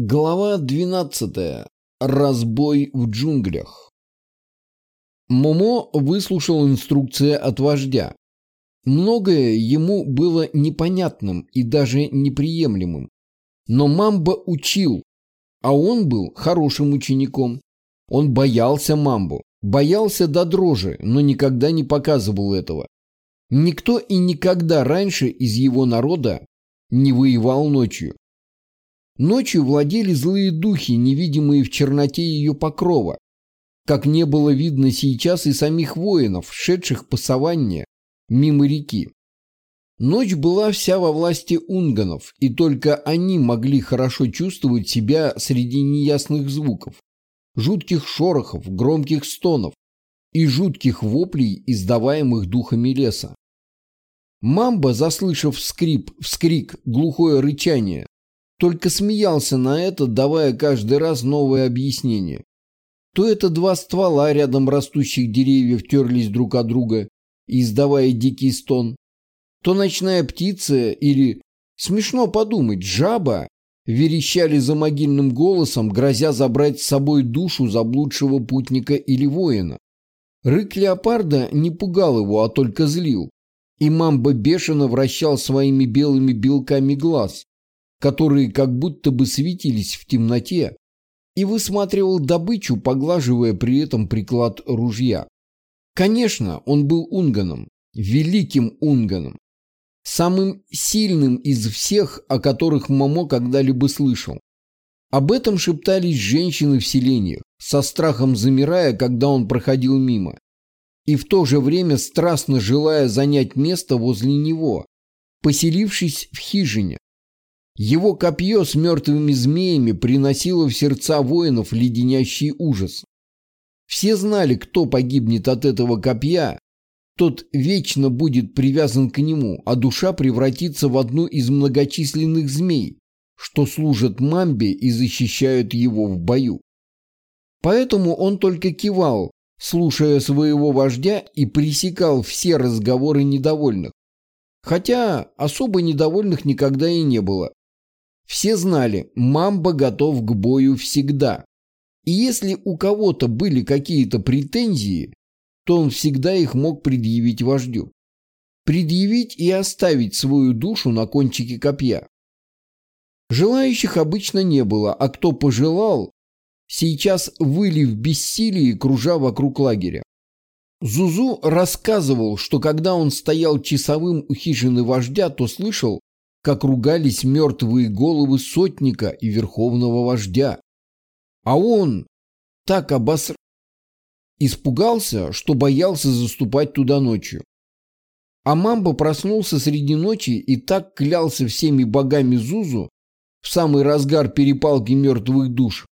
Глава 12. Разбой в джунглях. Момо выслушал инструкции от вождя. Многое ему было непонятным и даже неприемлемым. Но Мамба учил, а он был хорошим учеником. Он боялся Мамбу, боялся до дрожи, но никогда не показывал этого. Никто и никогда раньше из его народа не воевал ночью. Ночью владели злые духи, невидимые в черноте ее покрова, как не было видно сейчас и самих воинов, шедших по саванне мимо реки. Ночь была вся во власти унганов, и только они могли хорошо чувствовать себя среди неясных звуков, жутких шорохов, громких стонов и жутких воплей, издаваемых духами леса. Мамба, заслышав скрип, вскрик, глухое рычание, только смеялся на это, давая каждый раз новое объяснение. То это два ствола рядом растущих деревьев терлись друг от друга, издавая дикий стон, то ночная птица или, смешно подумать, жаба верещали за могильным голосом, грозя забрать с собой душу заблудшего путника или воина. Рык леопарда не пугал его, а только злил. И мамба бешено вращал своими белыми белками глаз, которые как будто бы светились в темноте, и высматривал добычу, поглаживая при этом приклад ружья. Конечно, он был унганом, великим унганом, самым сильным из всех, о которых Мамо когда-либо слышал. Об этом шептались женщины в селениях, со страхом замирая, когда он проходил мимо, и в то же время страстно желая занять место возле него, поселившись в хижине, его копье с мертвыми змеями приносило в сердца воинов леденящий ужас. Все знали, кто погибнет от этого копья, тот вечно будет привязан к нему, а душа превратится в одну из многочисленных змей, что служат мамбе и защищают его в бою. Поэтому он только кивал, слушая своего вождя и пресекал все разговоры недовольных. Хотя особо недовольных никогда и не было. Все знали, Мамба готов к бою всегда. И если у кого-то были какие-то претензии, то он всегда их мог предъявить вождю. Предъявить и оставить свою душу на кончике копья. Желающих обычно не было, а кто пожелал, сейчас выли в бессилии, кружа вокруг лагеря. Зузу рассказывал, что когда он стоял часовым у хижины вождя, то слышал, как ругались мертвые головы сотника и верховного вождя. А он так обоср... Испугался, что боялся заступать туда ночью. А Мамба проснулся среди ночи и так клялся всеми богами Зузу в самый разгар перепалки мертвых душ.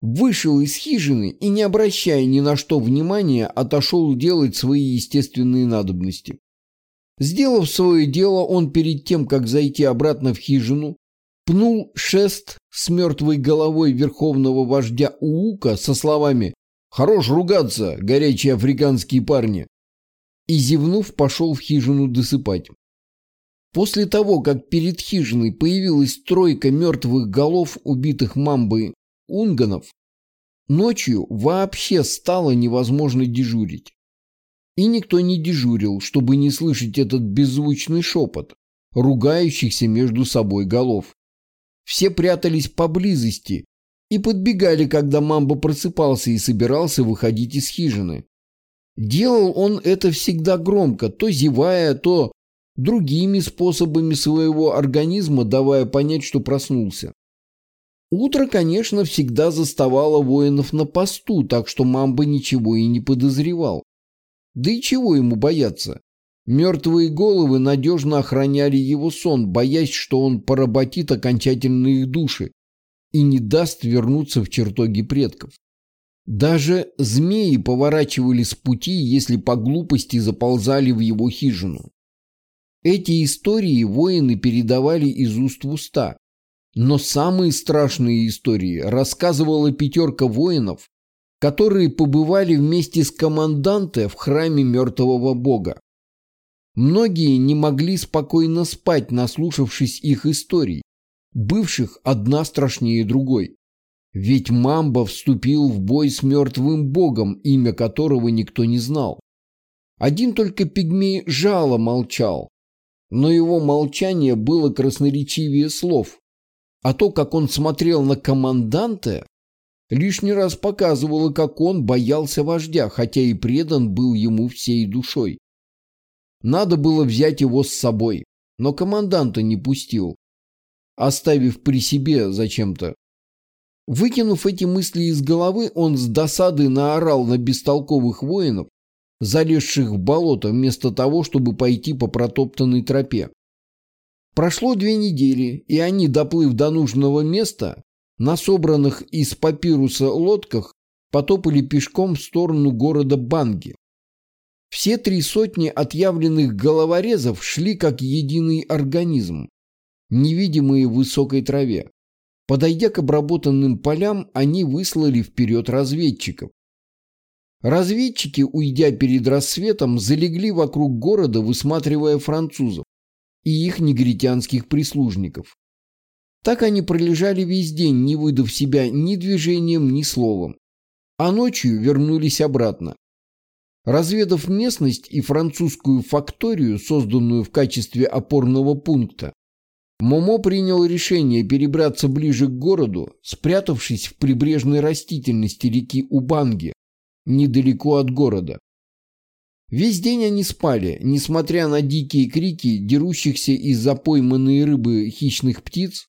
Вышел из хижины и, не обращая ни на что внимания, отошел делать свои естественные надобности. Сделав свое дело, он перед тем, как зайти обратно в хижину, пнул шест с мертвой головой верховного вождя Уука со словами «Хорош ругаться, горячие африканские парни!» и, зевнув, пошел в хижину досыпать. После того, как перед хижиной появилась тройка мертвых голов убитых мамбой унганов, ночью вообще стало невозможно дежурить. И никто не дежурил, чтобы не слышать этот беззвучный шепот, ругающихся между собой голов. Все прятались поблизости и подбегали, когда Мамба просыпался и собирался выходить из хижины. Делал он это всегда громко, то зевая, то другими способами своего организма, давая понять, что проснулся. Утро, конечно, всегда заставало воинов на посту, так что Мамба ничего и не подозревал. Да и чего ему бояться? Мертвые головы надежно охраняли его сон, боясь, что он поработит окончательно их души и не даст вернуться в чертоги предков. Даже змеи поворачивали с пути, если по глупости заползали в его хижину. Эти истории воины передавали из уст в уста. Но самые страшные истории рассказывала пятерка воинов, которые побывали вместе с команданте в храме мертвого бога. Многие не могли спокойно спать, наслушавшись их историй, бывших одна страшнее другой. Ведь Мамба вступил в бой с мертвым богом, имя которого никто не знал. Один только пигмей Жало молчал, но его молчание было красноречивее слов, а то, как он смотрел на команданта, лишний раз показывало, как он боялся вождя, хотя и предан был ему всей душой. Надо было взять его с собой, но команданта не пустил, оставив при себе зачем-то. Выкинув эти мысли из головы, он с досады наорал на бестолковых воинов, залезших в болото, вместо того, чтобы пойти по протоптанной тропе. Прошло две недели, и они, доплыв до нужного места, на собранных из папируса лодках потопали пешком в сторону города Банги. Все три сотни отъявленных головорезов шли как единый организм, невидимые в высокой траве. Подойдя к обработанным полям, они выслали вперед разведчиков. Разведчики, уйдя перед рассветом, залегли вокруг города, высматривая французов и их негритянских прислужников. Так они пролежали весь день, не выдав себя ни движением, ни словом. А ночью вернулись обратно. Разведав местность и французскую факторию, созданную в качестве опорного пункта, Момо принял решение перебраться ближе к городу, спрятавшись в прибрежной растительности реки Убанги, недалеко от города. Весь день они спали, несмотря на дикие крики дерущихся из-за пойманной рыбы хищных птиц,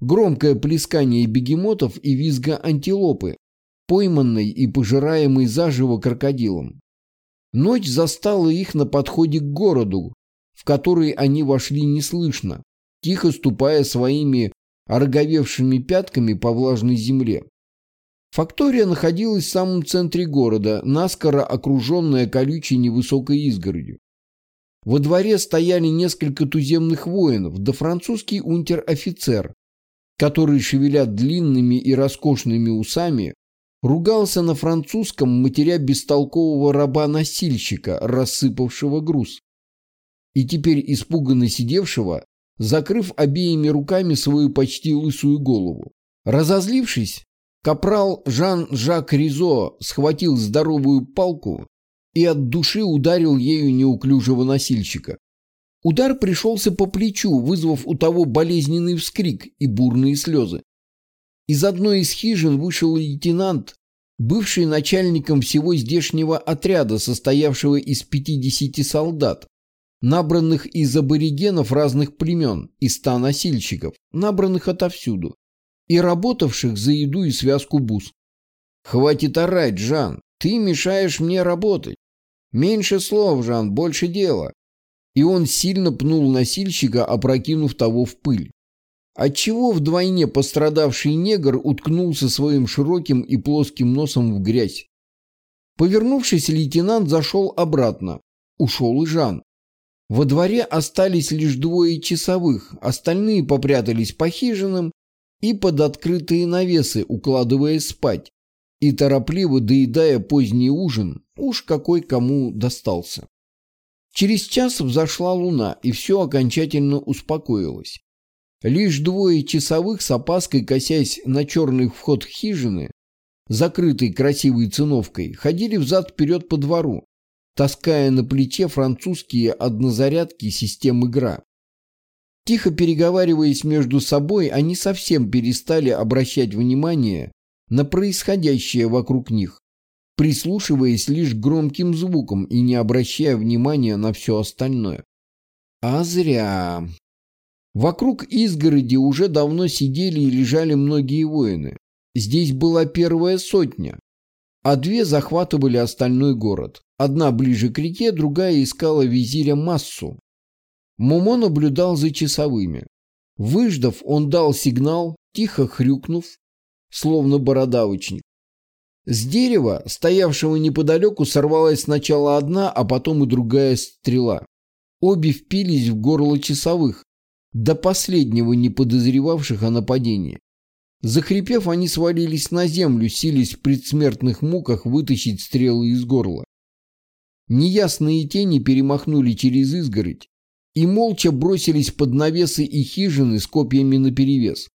громкое плескание бегемотов и визга антилопы, пойманной и пожираемой заживо крокодилом. Ночь застала их на подходе к городу, в который они вошли неслышно, тихо ступая своими ороговевшими пятками по влажной земле. Фактория находилась в самом центре города, наскоро окруженная колючей невысокой изгородью. Во дворе стояли несколько туземных воинов, да французский унтер-офицер, который, шевеля длинными и роскошными усами, ругался на французском, матеря бестолкового раба-носильщика, рассыпавшего груз. И теперь испуганно сидевшего закрыв обеими руками свою почти лысую голову. Разозлившись, капрал Жан-Жак Ризо схватил здоровую палку и от души ударил ею неуклюжего носильщика. Удар пришелся по плечу, вызвав у того болезненный вскрик и бурные слезы. Из одной из хижин вышел лейтенант, бывший начальником всего здешнего отряда, состоявшего из 50 солдат, набранных из аборигенов разных племен и ста носильщиков, набранных отовсюду, и работавших за еду и связку бус. «Хватит орать, Жан, ты мешаешь мне работать. Меньше слов, Жан, больше дела». И он сильно пнул носильщика, опрокинув того в пыль. Отчего вдвойне пострадавший негр уткнулся своим широким и плоским носом в грязь. Повернувшись, лейтенант зашел обратно. Ушел и Жан. Во дворе остались лишь двое часовых, остальные попрятались по хижинам и под открытые навесы, укладываясь спать, и торопливо доедая поздний ужин, уж какой кому достался. Через час взошла луна, и все окончательно успокоилось. Лишь двое часовых с опаской, косясь на черный вход хижины, закрытый красивой циновкой, ходили взад-вперед по двору, таская на плече французские однозарядки систем игра. Тихо переговариваясь между собой, они совсем перестали обращать внимание на происходящее вокруг них, прислушиваясь лишь к громким звукам и не обращая внимания на все остальное. А зря. Вокруг изгороди уже давно сидели и лежали многие воины. Здесь была первая сотня, а две захватывали остальной город. Одна ближе к реке, другая искала визиря Массу. Момо наблюдал за часовыми. Выждав, он дал сигнал, тихо хрюкнув, словно бородавочник. С дерева, стоявшего неподалеку, сорвалась сначала одна, а потом и другая стрела. Обе впились в горло часовых, до последнего не подозревавших о нападении. Захрипев, они свалились на землю, сились в предсмертных муках вытащить стрелы из горла. Неясные тени перемахнули через изгородь и молча бросились под навесы и хижины с копьями наперевес.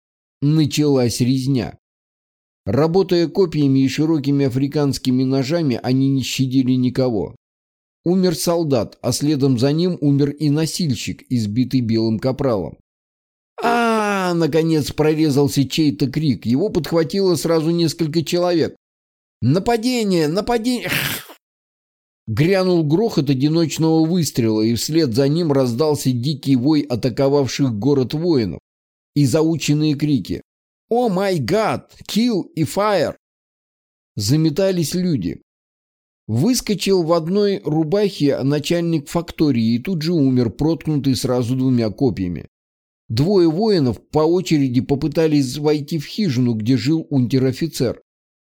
Началась резня. Работая копьями и широкими африканскими ножами, они не щадили никого. Умер солдат, а следом за ним умер и носильщик, избитый белым капралом. а, -а, -а наконец прорезался чей-то крик. Его подхватило сразу несколько человек. «Нападение! Нападение!» Грянул грохот одиночного выстрела, и вслед за ним раздался дикий вой атаковавших город воинов и заученные крики «О май гад! Kill и fire!» Заметались люди. Выскочил в одной рубахе начальник фактории и тут же умер, проткнутый сразу двумя копьями. Двое воинов по очереди попытались войти в хижину, где жил унтер-офицер.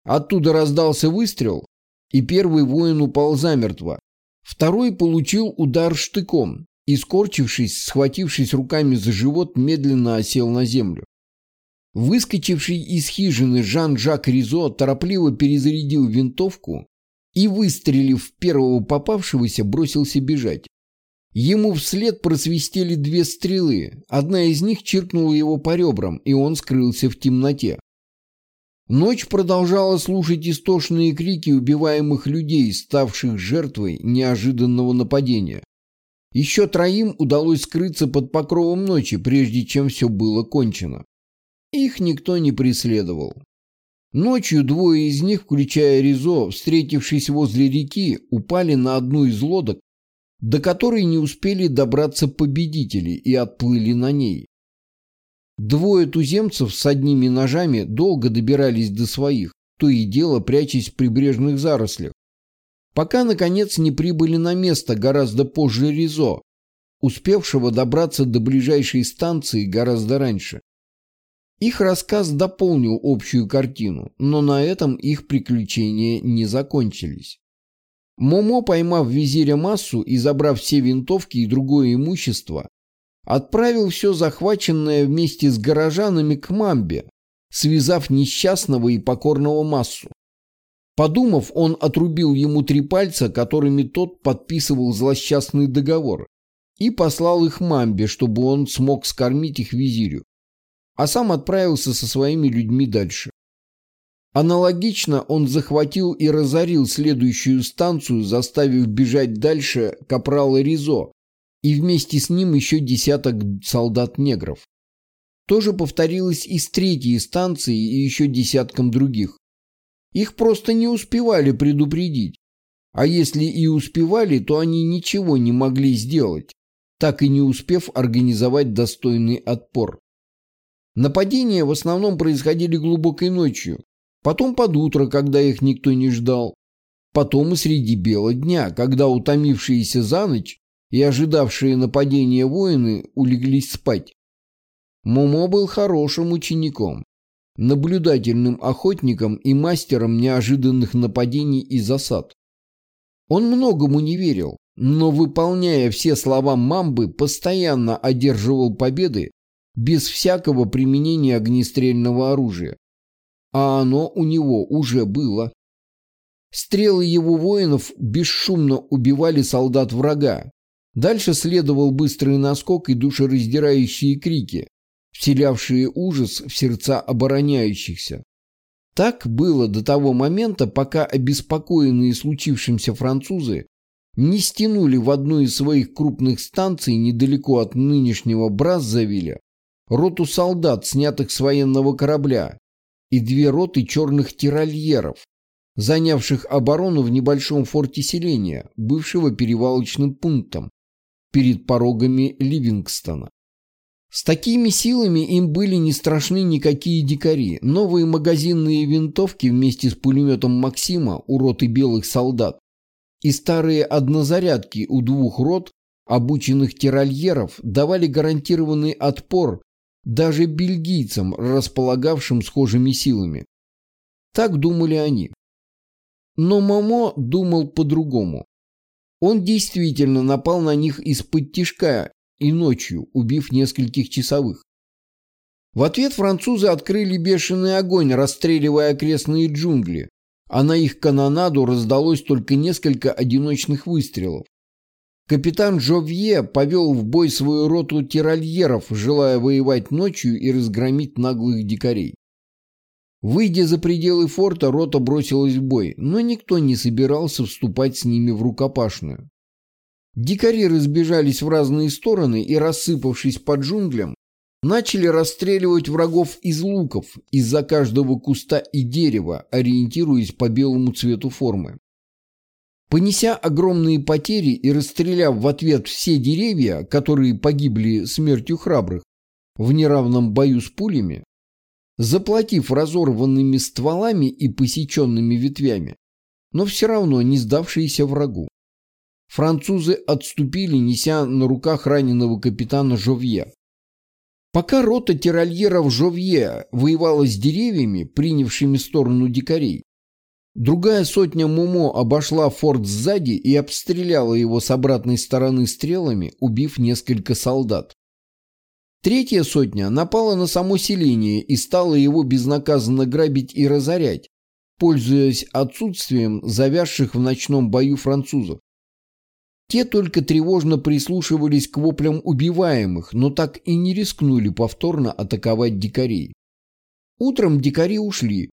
Оттуда раздался выстрел, и первый воин упал замертво. Второй получил удар штыком и, скорчившись, схватившись руками за живот, медленно осел на землю. Выскочивший из хижины Жан-Жак Ризо торопливо перезарядил винтовку и, выстрелив в первого попавшегося, бросился бежать. Ему вслед просвистели две стрелы, одна из них чиркнула его по ребрам, и он скрылся в темноте. Ночь продолжала слушать истошные крики убиваемых людей, ставших жертвой неожиданного нападения. Еще троим удалось скрыться под покровом ночи, прежде чем все было кончено. Их никто не преследовал. Ночью двое из них, включая Ризо, встретившись возле реки, упали на одну из лодок, до которой не успели добраться победители и отплыли на ней. Двое туземцев с одними ножами долго добирались до своих, то и дело прячась в прибрежных зарослях, пока, наконец, не прибыли на место гораздо позже Ризо, успевшего добраться до ближайшей станции гораздо раньше. Их рассказ дополнил общую картину, но на этом их приключения не закончились. Момо, поймав визиря Массу и забрав все винтовки и другое имущество, отправил все захваченное вместе с горожанами к Мамбе, связав несчастного и покорного массу. Подумав, он отрубил ему три пальца, которыми тот подписывал злосчастный договор, и послал их Мамбе, чтобы он смог скормить их визирю, а сам отправился со своими людьми дальше. Аналогично он захватил и разорил следующую станцию, заставив бежать дальше капрала Ризо, и вместе с ним еще десяток солдат-негров. То же повторилось и с третьей станцией и еще десятком других. Их просто не успевали предупредить. А если и успевали, то они ничего не могли сделать, так и не успев организовать достойный отпор. Нападения в основном происходили глубокой ночью, потом под утро, когда их никто не ждал, потом и среди бела дня, когда утомившиеся за ночь и ожидавшие нападения воины улеглись спать. Момо был хорошим учеником, наблюдательным охотником и мастером неожиданных нападений и засад. Он многому не верил, но, выполняя все слова Мамбы, постоянно одерживал победы без всякого применения огнестрельного оружия. А оно у него уже было. Стрелы его воинов бесшумно убивали солдат врага, Дальше следовал быстрый наскок и душераздирающие крики, вселявшие ужас в сердца обороняющихся. Так было до того момента, пока обеспокоенные случившимся французы не стянули в одну из своих крупных станций недалеко от нынешнего Браззавиля роту солдат, снятых с военного корабля, и две роты черных тирольеров, занявших оборону в небольшом форте селения, бывшего перевалочным пунктом, перед порогами Ливингстона. С такими силами им были не страшны никакие дикари. Новые магазинные винтовки вместе с пулеметом Максима у роты белых солдат и старые однозарядки у двух рот, обученных тирольеров, давали гарантированный отпор даже бельгийцам, располагавшим схожими силами. Так думали они. Но Мамо думал по-другому. Он действительно напал на них из-под тишка и ночью, убив нескольких часовых. В ответ французы открыли бешеный огонь, расстреливая окрестные джунгли, а на их канонаду раздалось только несколько одиночных выстрелов. Капитан Жовье повел в бой свою роту тиральеров, желая воевать ночью и разгромить наглых дикарей. Выйдя за пределы форта, рота бросилась в бой, но никто не собирался вступать с ними в рукопашную. Дикари разбежались в разные стороны и, рассыпавшись по джунглям, начали расстреливать врагов из луков из-за каждого куста и дерева, ориентируясь по белому цвету формы. Понеся огромные потери и расстреляв в ответ все деревья, которые погибли смертью храбрых в неравном бою с пулями, заплатив разорванными стволами и посеченными ветвями, но все равно не сдавшиеся врагу. Французы отступили, неся на руках раненого капитана Жовье. Пока рота тирольеров Жовье воевала с деревьями, принявшими сторону дикарей, другая сотня Мумо обошла форт сзади и обстреляла его с обратной стороны стрелами, убив несколько солдат. Третья сотня напала на само селение и стала его безнаказанно грабить и разорять, пользуясь отсутствием завязших в ночном бою французов. Те только тревожно прислушивались к воплям убиваемых, но так и не рискнули повторно атаковать дикарей. Утром дикари ушли,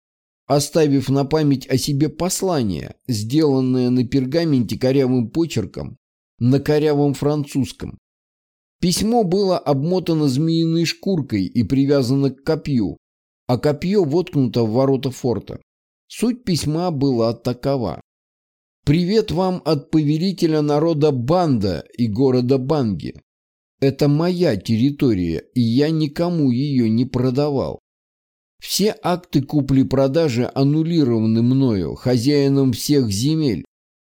оставив на память о себе послание, сделанное на пергаменте корявым почерком, на корявом французском. Письмо было обмотано змеиной шкуркой и привязано к копью, а копье воткнуто в ворота форта. Суть письма была такова. Привет вам от повелителя народа Банда и города Банги. Это моя территория, и я никому ее не продавал. Все акты купли-продажи аннулированы мною, хозяином всех земель,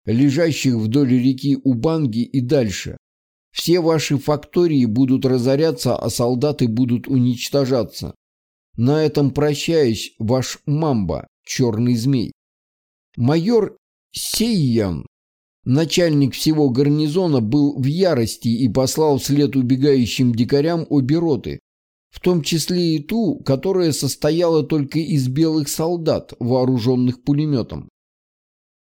лежащих вдоль реки Убанги и дальше. Все ваши фактории будут разоряться, а солдаты будут уничтожаться. На этом прощаюсь, ваш мамба, черный змей. Майор Сейян, начальник всего гарнизона, был в ярости и послал вслед убегающим дикарям обе роты, в том числе и ту, которая состояла только из белых солдат, вооруженных пулеметом.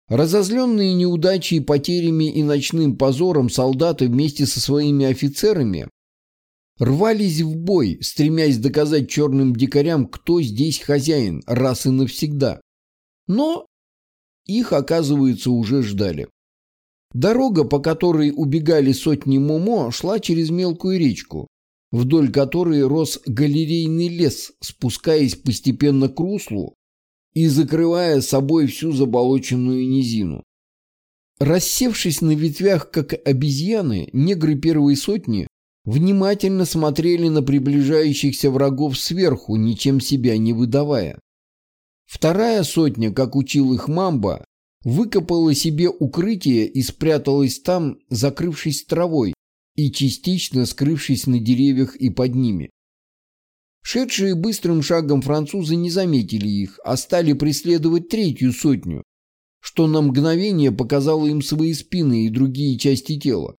Разозленные неудачей, потерями и ночным позором солдаты вместе со своими офицерами рвались в бой, стремясь доказать черным дикарям, кто здесь хозяин, раз и навсегда. Но их, оказывается, уже ждали. Дорога, по которой убегали сотни Момо, шла через мелкую речку, вдоль которой рос галерейный лес, спускаясь постепенно к руслу и закрывая собой всю заболоченную низину. Рассевшись на ветвях, как обезьяны, негры первой сотни внимательно смотрели на приближающихся врагов сверху, ничем себя не выдавая. Вторая сотня, как учил их Мамба, выкопала себе укрытие и спряталась там, закрывшись травой и частично скрывшись на деревьях и под ними. Шедшие быстрым шагом французы не заметили их, а стали преследовать третью сотню, что на мгновение показало им свои спины и другие части тела.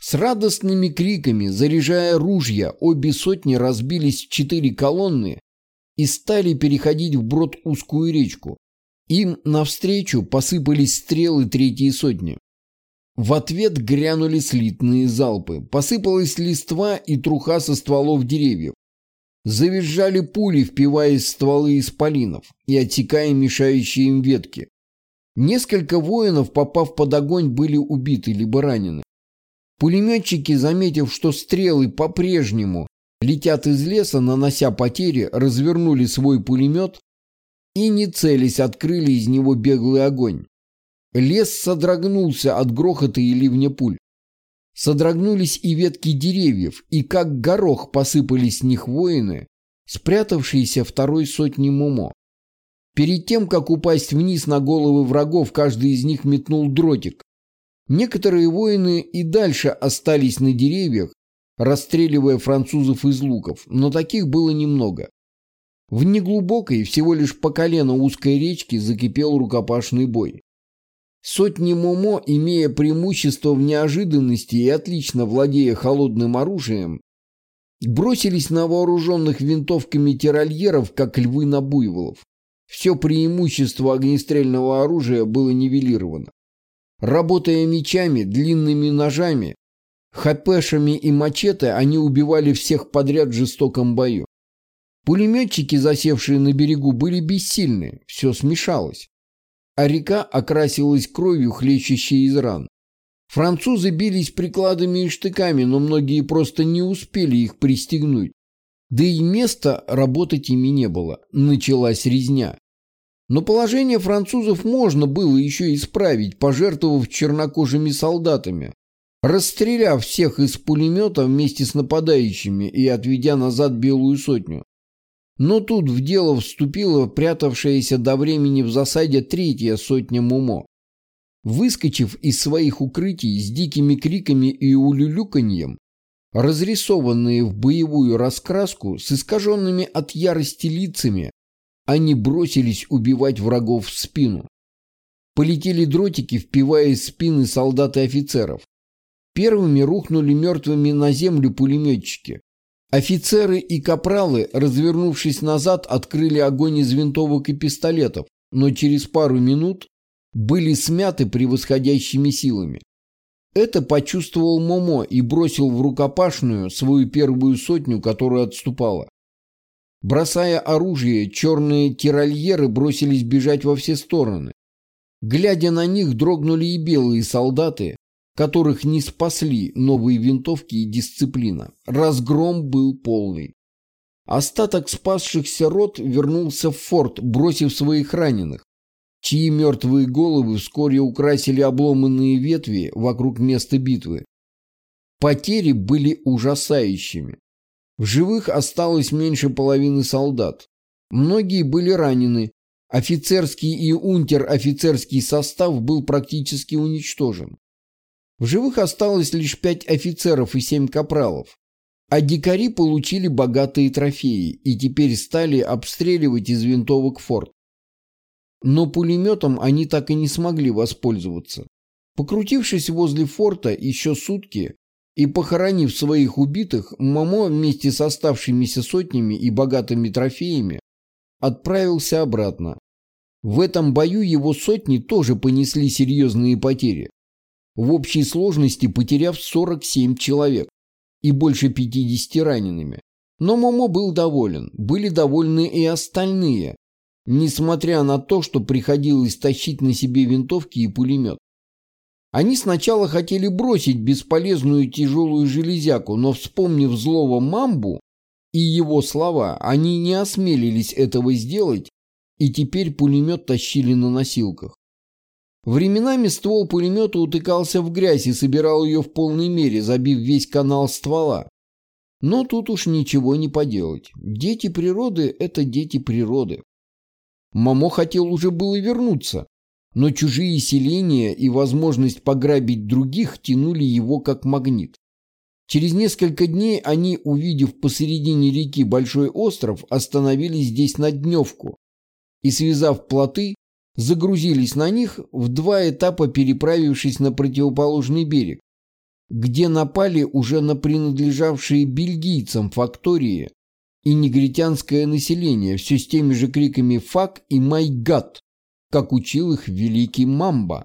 С радостными криками, заряжая ружья, обе сотни разбились в четыре колонны и стали переходить вброд узкую речку. Им навстречу посыпались стрелы третьей сотни. В ответ грянули слитные залпы. Посыпалась листва и труха со стволов деревьев. Завизжали пули, впиваясь в стволы исполинов и отсекая мешающие им ветки. Несколько воинов, попав под огонь, были убиты либо ранены. Пулеметчики, заметив, что стрелы по-прежнему летят из леса, нанося потери, развернули свой пулемет и, не целясь, открыли из него беглый огонь. Лес содрогнулся от грохота и ливня пуль. Содрогнулись и ветки деревьев, и как горох посыпались с них воины, спрятавшейся второй сотни Момо. Перед тем, как упасть вниз на головы врагов, каждый из них метнул дротик. Некоторые воины и дальше остались на деревьях, расстреливая французов из луков, но таких было немного. В неглубокой, всего лишь по колено узкой речке закипел рукопашный бой. Сотни Момо, имея преимущество в неожиданности и отлично владея холодным оружием, бросились на вооруженных винтовками тиральеров, как львы на буйволов. Все преимущество огнестрельного оружия было нивелировано. Работая мечами, длинными ножами, хапешами и мачете, они убивали всех подряд в жестоком бою. Пулеметчики, засевшие на берегу, были бессильны, все смешалось. А река окрасилась кровью, хлещущей из ран. Французы бились прикладами и штыками, но многие просто не успели их пристегнуть. Да и места работать ими не было. Началась резня. Но положение французов можно было еще исправить, пожертвовав чернокожими солдатами, расстреляв всех из пулемета вместе с нападающими и отведя назад белую сотню. Но тут в дело вступила прятавшаяся до времени в засаде третья сотня Мумо. Выскочив из своих укрытий с дикими криками и улюлюканьем, разрисованные в боевую раскраску с искаженными от ярости лицами, они бросились убивать врагов в спину. Полетели дротики, впивая в спины солдат и офицеров. Первыми рухнули мертвыми на землю пулеметчики. Офицеры и капралы, развернувшись назад, открыли огонь из винтовок и пистолетов, но через пару минут были смяты превосходящими силами. Это почувствовал Момо и бросил в рукопашную свою первую сотню, которая отступала. Бросая оружие, черные тиральеры бросились бежать во все стороны. Глядя на них, дрогнули и белые солдаты, которых не спасли новые винтовки и дисциплина. Разгром был полный. Остаток спасшихся рот вернулся в форт, бросив своих раненых, чьи мертвые головы вскоре украсили обломанные ветви вокруг места битвы. Потери были ужасающими. В живых осталось меньше половины солдат. Многие были ранены. Офицерский и унтер-офицерский состав был практически уничтожен. В живых осталось лишь пять офицеров и семь капралов. А дикари получили богатые трофеи и теперь стали обстреливать из винтовок форт. Но пулеметом они так и не смогли воспользоваться. Покрутившись возле форта еще сутки, и, похоронив своих убитых, Момо вместе с оставшимися сотнями и богатыми трофеями отправился обратно. В этом бою его сотни тоже понесли серьезные потери. В общей сложности потеряв 47 человек и больше 50 ранеными. Но Момо был доволен, были довольны и остальные, несмотря на то, что приходилось тащить на себе винтовки и пулемет. Они сначала хотели бросить бесполезную тяжелую железяку, но, вспомнив злого мамбу и его слова, они не осмелились этого сделать и теперь пулемет тащили на носилках. Временами ствол пулемета утыкался в грязь и собирал ее в полной мере, забив весь канал ствола. Но тут уж ничего не поделать. Дети природы – это дети природы. Мамо хотел уже было вернуться, но чужие селения и возможность пограбить других тянули его как магнит. Через несколько дней они, увидев посередине реки большой остров, остановились здесь на дневку и, связав плоты, загрузились на них в два этапа, переправившись на противоположный берег, где напали уже на принадлежавшие бельгийцам фактории и негритянское население, все с теми же криками «fuck» и «my God», как учил их великий Мамба.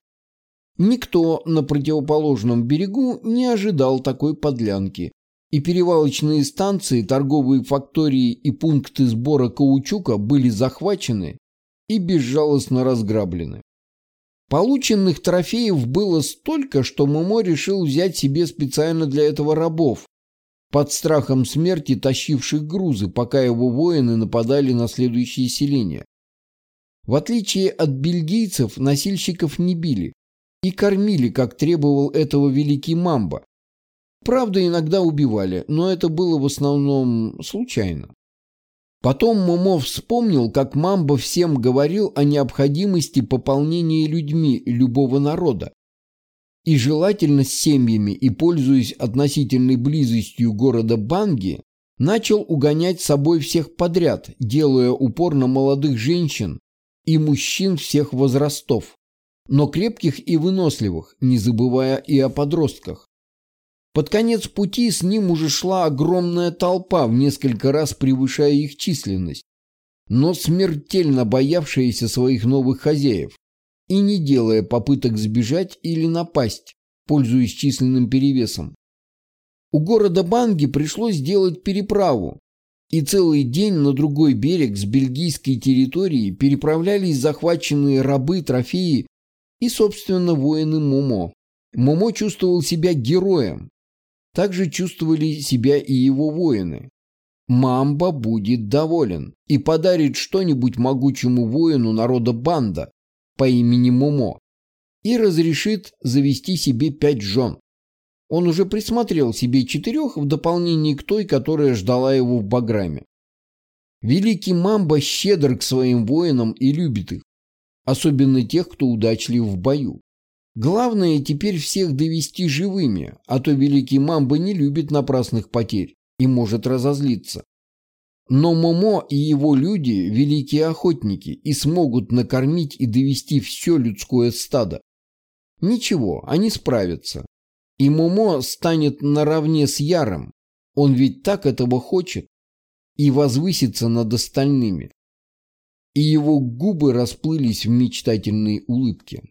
Никто на противоположном берегу не ожидал такой подлянки, и перевалочные станции, торговые фактории и пункты сбора каучука были захвачены и безжалостно разграблены. Полученных трофеев было столько, что Момо решил взять себе специально для этого рабов, под страхом смерти тащивших грузы, пока его воины нападали на следующие селения. В отличие от бельгийцев, носильщиков не били и кормили, как требовал этого великий Мамба. Правда, иногда убивали, но это было в основном случайно. Потом Момо вспомнил, как Мамба всем говорил о необходимости пополнения людьми любого народа. И желательно с семьями и, пользуясь относительной близостью города Банги, начал угонять с собой всех подряд, делая упор на молодых женщин, и мужчин всех возрастов, но крепких и выносливых, не забывая и о подростках. Под конец пути с ним уже шла огромная толпа, в несколько раз превышая их численность, но смертельно боявшаяся своих новых хозяев. и не делая попыток сбежать или напасть, пользуясь численным перевесом. У города Банги пришлось сделать переправу, и целый день на другой берег с бельгийской территории переправлялись захваченные рабы, трофеи и, собственно, воины Момо. Момо чувствовал себя героем. Также чувствовали себя и его воины. Мамба будет доволен и подарит что-нибудь могучему воину народа Банда по имени Момо и разрешит завести себе пять жен. Он уже присмотрел себе четырех в дополнение к той, которая ждала его в Баграме. Великий Мамба щедр к своим воинам и любит их, особенно тех, кто удачлив в бою. Главное теперь всех довести живыми, а то Великий Мамба не любит напрасных потерь и может разозлиться. Но Момо и его люди – великие охотники и смогут накормить и довести все людское стадо. Ничего, они справятся. И Момо станет наравне с Яром, он ведь так этого хочет, и возвысится над остальными. И его губы расплылись в мечтательной улыбке.